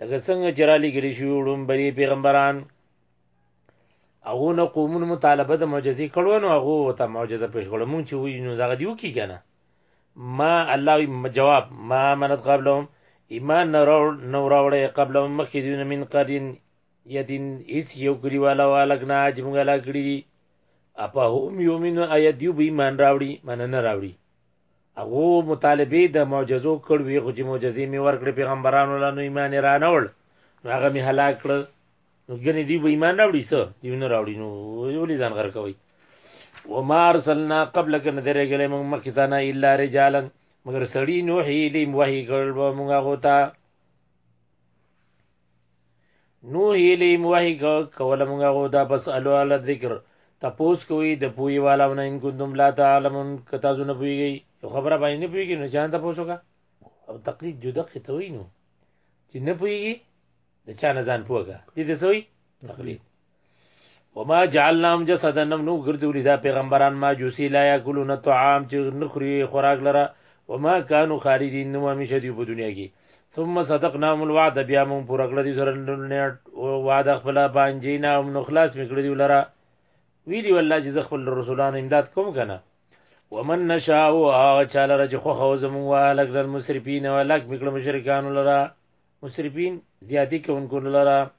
لکه څنګه چې را لګلی شو وړم بری پیغمبران هغه نه قومونو مطالبه د معجزې کړو نو هغه ته معجزه پیش کړو مونږ چې وی نو زغه دیو کی کنه ما الله جواب ما منت قبلهم ایمان نو راوړې قبلهم مخې دین من قرین یدین اس یو کلی والا والګنا چې مونږه لا کړی اپا هم یومن ایت دیو به ایمان راوړي من نه راوړي هغو مطالبې د معجزو کړ وی خو چې معجزې می ورکړې پیغمبرانو لا نو ایمان را نه وړ نو هغه می هلاک کړ نو ګنې دی به ایمان نه وړي څه دی نه راوړي نو ولې ځان غر کوي و ما ارسلنا قبلک نه درګلې موږ مخکې تا نه الا رجالا مگر سړی نوحي لیم وحی کړل به موږ هغه ته نو هیلی موهی کوله مونږه غو دا بس الو علی ذکر تپوس کوي د پوی والاونه ان کوم لا تعلمون کتا زونه پویږي یو خبره باندې نه پویږي نو ځان تپوس وکا او تقلید جو دقه ته وینو چې نه پویږي د چا نه ځان پوګه دې دې سوی تقلید وما جعلناهم جسدا نم نو ګرځولي دا پیغمبران ما جوسی لا یاکلون الطعام چې نخري خوراک لره وما كانوا خالدين نو همیشه دی په دنیا کې ثم صدقناهم الوعد بیا موږ پوره کړ دي سره نیټ وعده خپل باندې نه هم نو خلاص میکړ دي لره ویلی والله چې خپل رسولانو امداد کوم کنه ومن نشاء او چاله رج خو خو زمو والک للمسرفين ولک میکړ مشرکان لره مسرفين زیاتی کوونکو لره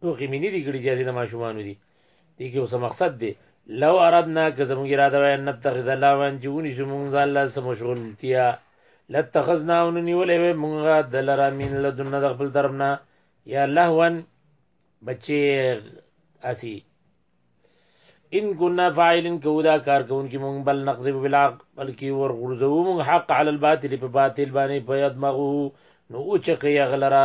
ټوخي مې نه دي کړي چې د ماشومانو دي دې کې اوس مقصد دی لو اردنا که زموږ اراده وای نه تخذ الله وان چې ونی زموږ ځان له سم مشغولتیا لتخذنا ونیولې وې مونږه دلرا مين لدن د خپل طرفنا یا لهوان بچي اسی ان كنا فاعلين کودا کار کون کی مونږ بل نقذب بالحق بلکی ور غرزو مونږ حق على الباطل په باطل باندې په یدمغو نو اوچ کې غلرا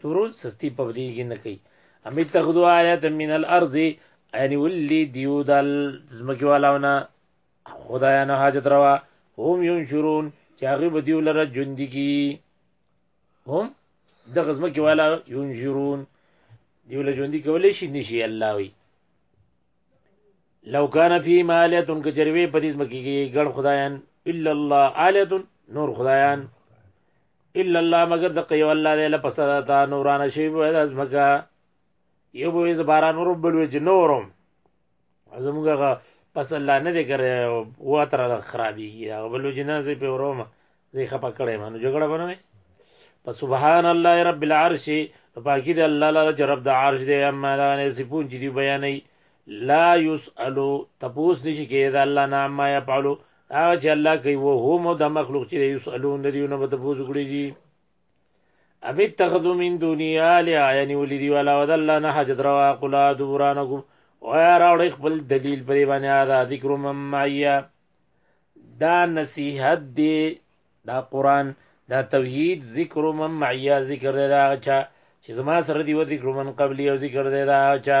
تورون سستی په دې کې نه کوي امیت تخذو آیات من الارض یعنی ولی دیو دل زمکی والاونه خدایانو حاجت روا هم ينشرون چې هغه به دیو لره ژوند کی هم د غزمکی والا ينشرون دیو له ژوند کولې شي نشي الله وي لو کان فی مالیتون کجروی پدیز مکی کی گڑ خدایان الا الله آلیتون نور خدایان الا الله مگر د قیو الله دې لپسدا تا نوران شی بو از مکا یو بو از باران ورو بل وی جنورم زموږه پس الله نه دې کرے و تر خرابي یا بل جنازه په وروم زی خپه کړې مانو جګړه بنوي په سبحان الله رب العرش پاکی دې الله لاره جرب د عرش دې اما دا نه سپون چې دی بیانې لا یسالو تپوس نشي کېد الله نه ما یفعلو هغه چې الله کوي وو هم د مخلوق چې یسالون د دیونه به تاسو وګړي دي ابي تخذو من دنیا الیا یعنی ولي دی والا ود الله نه حاجت روا قلا دورانکم او یا راوړ خپل دلیل پرې باندې دا ذکر ممیا دا نصیحت دی دا قران دا توحید ذکر ممیا ذکر دی دا چا چې زما سره دی و ذکر من قبلی او ذکر دی دا چا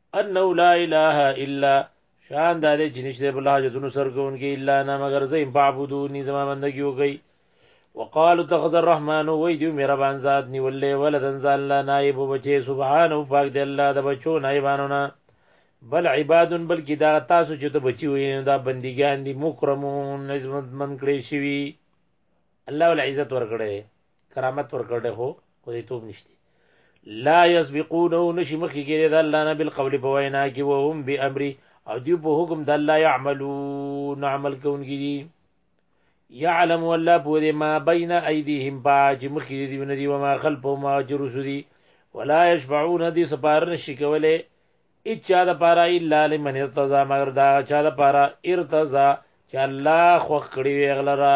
انه لا اله الا شان دا دې چې نشته بل حاجتونو سر کوونکی الا انا مگر زه ام فعبدونی زما بندگی وکي وقالو تخذ الرحمن وای دی مهربان ذات نیولې ولدن ځان لا نائب بچي سبحان او پاک دی الله د بچو نائبانو نه بل عباد بلکې دا تاسو چې ته بچي وې دا بندګان دي مکرمون عزت من کړی شوی الله ول عزت ورکړي کرامت ورکړ دی خو خدای توب نشته لا يسبقونه نشي مخکې کېږي د الله نه بل قول په وینا کې و هم به امر او دی په حکم د الله يعملون عمل کوونکي دي يعلم الله په دې ما بين ايديهم باج مخکې دي ونه دي وما خلفهم ما جرس دي ولا يشفعون دي سپار نشي کوله اچا د پاره الا لمن ارتضى مگر دا چا د پاره ارتضى چې الله خو کړی وی غلره